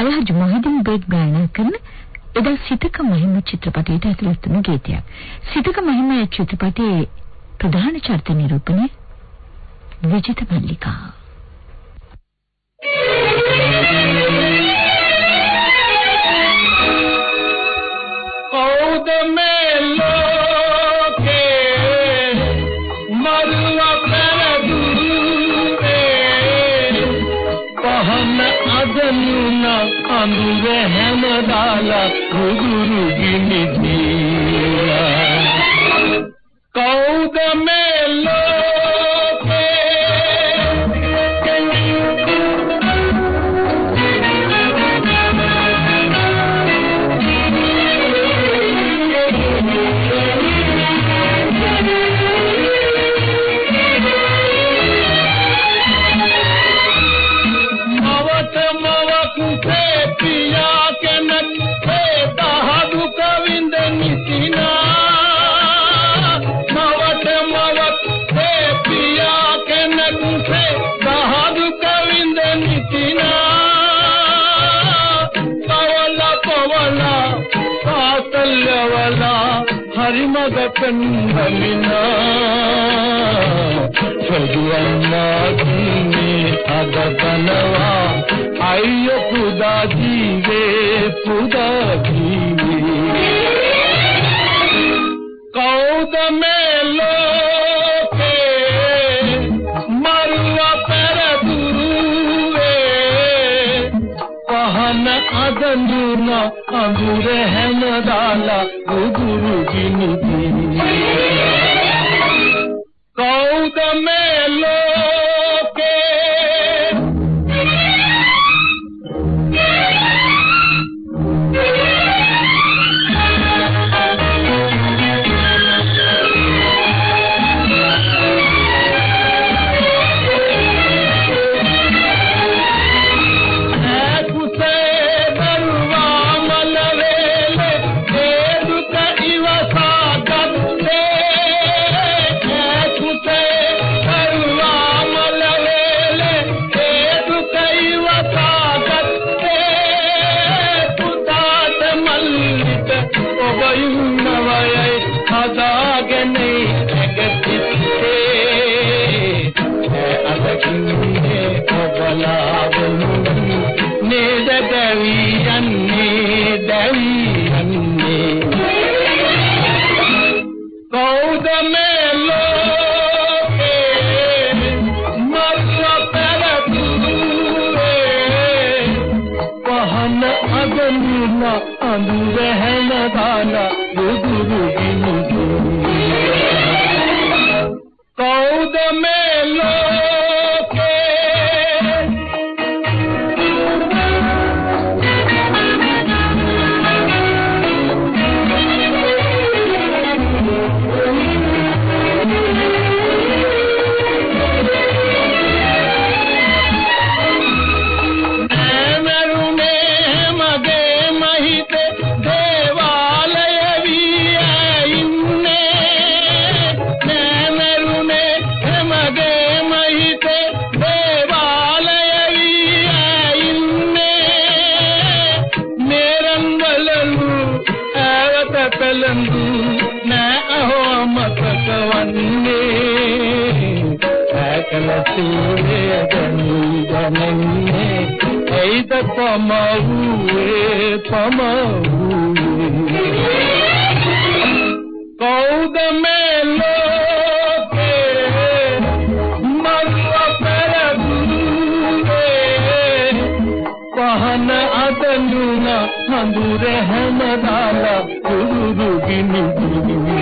අල්හජ් මොහිදින් බේග් ගායනා කරන එදා සිතක මහිම චිත්‍රපටයට ඇතුළත් වුණු ගීතයක්. සිතක මහිම චිත්‍රපටයේ ප්‍රධාන චරිත නිරූපණය විජිත මල්ලිකා. අඳුර හැමදාලා කුගුරු ගිනි දීලා. කවුද මේ மறிமக பெண்களினா ಚದುವನ್ನಾಗಿನೇ ಅದ ಕನವ ಅಯ್ಯ ಪುದಾಜಿಗೆ ಪುದಾಗ අදඳුන අඳුර හැමදාලා උගුරු ගිනි කවුද මේ ලෝකේ අගනුන අඳුර හැමදාලා දුදුරු පෙළඳු නෑ අහෝ මතක වන්නේ ඇකල සූරේ දනී ගමන්නේ එයිද පමවුවේ පමවුවේ. අදඳුන හඳුර හැමදාලා කුරුරු ගිනි ගිනි